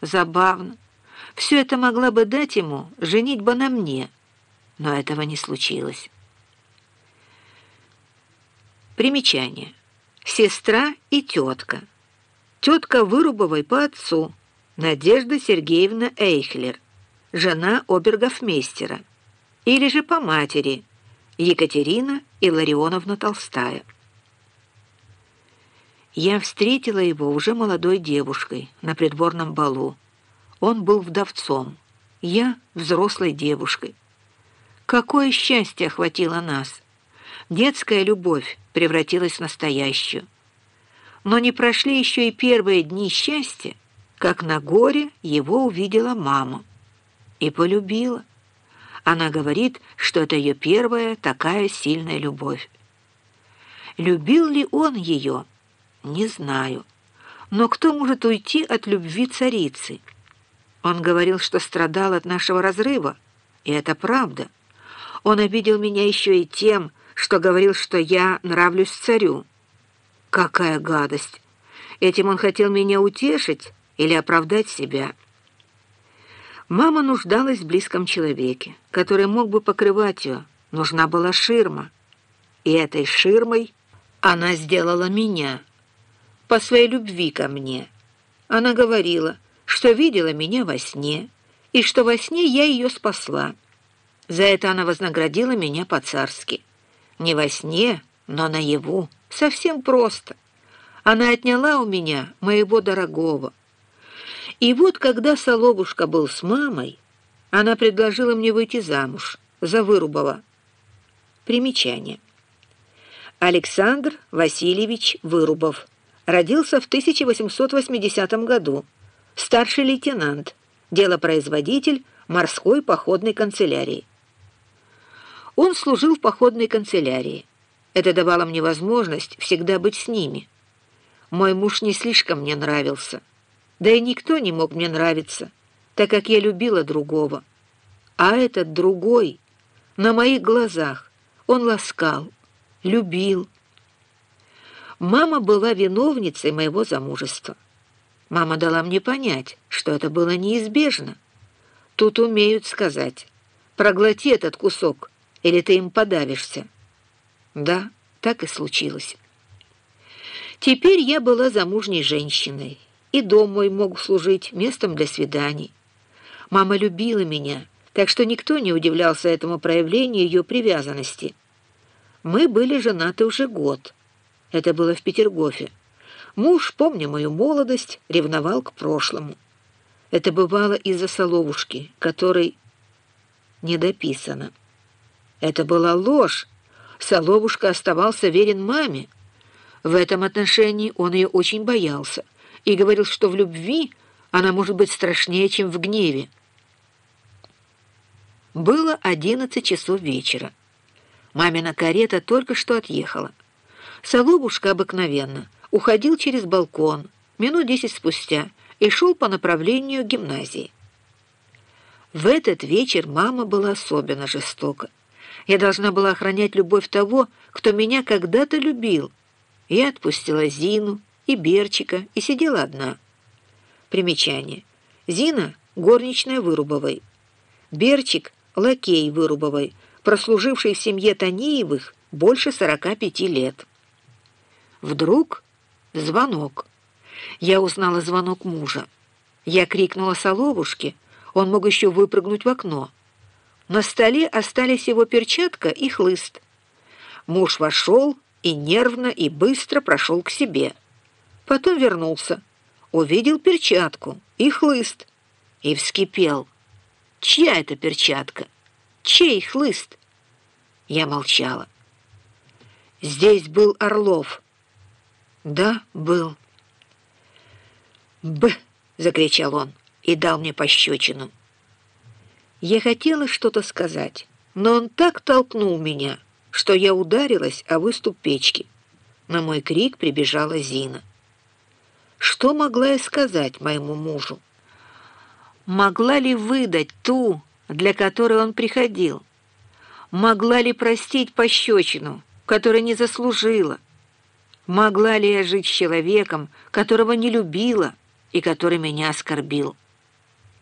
забавно. Все это могла бы дать ему женитьба на мне, но этого не случилось. Примечание. Сестра и тетка. Тетка Вырубовой по отцу, Надежда Сергеевна Эйхлер, жена обергофмейстера, или же по матери, Екатерина Илларионовна Толстая. Я встретила его уже молодой девушкой на придворном балу. Он был вдовцом, я взрослой девушкой. Какое счастье охватило нас! Детская любовь превратилась в настоящую. Но не прошли еще и первые дни счастья, как на горе его увидела мама. И полюбила. Она говорит, что это ее первая такая сильная любовь. Любил ли он ее? Не знаю. Но кто может уйти от любви царицы? Он говорил, что страдал от нашего разрыва, и это правда. Он обидел меня еще и тем, что говорил, что я нравлюсь царю. Какая гадость! Этим он хотел меня утешить или оправдать себя. Мама нуждалась в близком человеке, который мог бы покрывать ее. Нужна была ширма. И этой ширмой она сделала меня по своей любви ко мне. Она говорила, что видела меня во сне, и что во сне я ее спасла. За это она вознаградила меня по-царски. Не во сне, но наяву. Совсем просто. Она отняла у меня моего дорогого. И вот, когда Соловушка был с мамой, она предложила мне выйти замуж за Вырубова. Примечание. Александр Васильевич Вырубов – родился в 1880 году, старший лейтенант, делопроизводитель морской походной канцелярии. Он служил в походной канцелярии. Это давало мне возможность всегда быть с ними. Мой муж не слишком мне нравился. Да и никто не мог мне нравиться, так как я любила другого. А этот другой, на моих глазах, он ласкал, любил, Мама была виновницей моего замужества. Мама дала мне понять, что это было неизбежно. Тут умеют сказать, проглоти этот кусок, или ты им подавишься. Да, так и случилось. Теперь я была замужней женщиной, и дом мой мог служить местом для свиданий. Мама любила меня, так что никто не удивлялся этому проявлению ее привязанности. Мы были женаты уже год — это было в Петергофе. Муж, помня мою молодость, ревновал к прошлому. Это бывало из-за Соловушки, которой не дописано. Это была ложь. Соловушка оставался верен маме. В этом отношении он ее очень боялся и говорил, что в любви она может быть страшнее, чем в гневе. Было одиннадцать часов вечера. Мамина карета только что отъехала. Соловушка обыкновенно уходил через балкон минут десять спустя и шел по направлению гимназии. В этот вечер мама была особенно жестока. Я должна была охранять любовь того, кто меня когда-то любил. Я отпустила Зину и Берчика и сидела одна. Примечание. Зина — горничная Вырубовой. Берчик — лакей Вырубовой, прослуживший в семье Танеевых больше 45 лет. Вдруг звонок. Я узнала звонок мужа. Я крикнула Соловушке, он мог еще выпрыгнуть в окно. На столе остались его перчатка и хлыст. Муж вошел и нервно и быстро прошел к себе. Потом вернулся, увидел перчатку и хлыст и вскипел. Чья это перчатка? Чей хлыст? Я молчала. Здесь был Орлов. «Да, был». «Б!» — закричал он и дал мне пощечину. Я хотела что-то сказать, но он так толкнул меня, что я ударилась о выступ печки. На мой крик прибежала Зина. Что могла я сказать моему мужу? Могла ли выдать ту, для которой он приходил? Могла ли простить пощечину, которой не заслужила? Могла ли я жить с человеком, которого не любила и который меня оскорбил?